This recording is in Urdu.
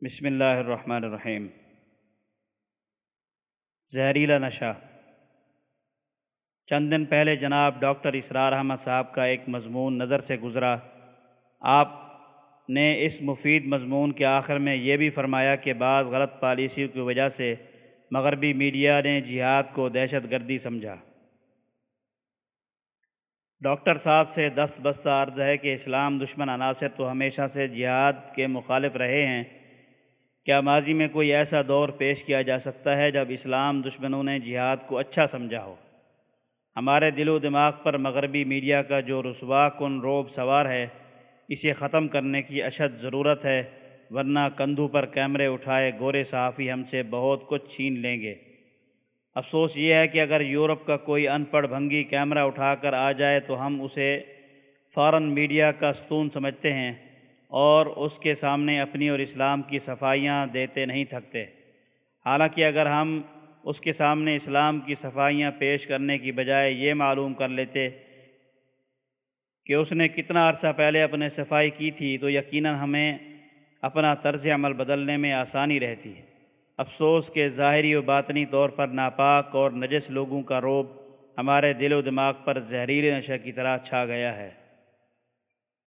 بسم اللہ الرحمن الرحیم۔ زہریلا نشہ۔ چند دن پہلے جناب ڈاکٹر اسرار احمد صاحب کا ایک مضمون نظر سے گزرا۔ آپ نے اس مفید مضمون کے آخر میں یہ بھی فرمایا کہ بعض غلط پالیسیوں کی وجہ سے مغربی میڈیا نے جہاد کو دہشت گردی سمجھا۔ ڈاکٹر صاحب سے دست بستہ عرض ہے کہ اسلام دشمن عناصر تو ہمیشہ سے جہاد کے مخالف رہے ہیں۔ کیا ماضی میں کوئی ایسا دور پیش کیا جا سکتا ہے جب اسلام دشمنوں نے جہاد کو اچھا سمجھا ہو؟ ہمارے دل و دماغ پر مغربی میڈیا کا جو رسوا کن روب سوار ہے، اسے ختم کرنے کی اشد ضرورت ہے، ورنہ کندھوں پر کیمرے اٹھائے گورے صحافی ہم سے بہت کچھ چھین لیں گے۔ افسوس یہ ہے کہ اگر یورپ کا کوئی ان پڑھ بھنگی کیمرہ اٹھا کر آ جائے تو ہم اسے فارن میڈیا کا ستون سمجھتے ہیں۔ اور اس کے سامنے اپنی اور اسلام کی صفائیاں دیتے نہیں تھکتے۔ حالانکہ اگر ہم اس کے سامنے اسلام کی صفائیاں پیش کرنے کی بجائے یہ معلوم کر لیتے کہ اس نے کتنا عرصہ پہلے اپنے صفائی کی تھی، تو یقیناً ہمیں اپنا طرز عمل بدلنے میں آسانی رہتی۔ ہے افسوس کے ظاہری و باطنی طور پر ناپاک اور نجس لوگوں کا روب ہمارے دل و دماغ پر زہریل نشہ کی طرح چھا گیا ہے۔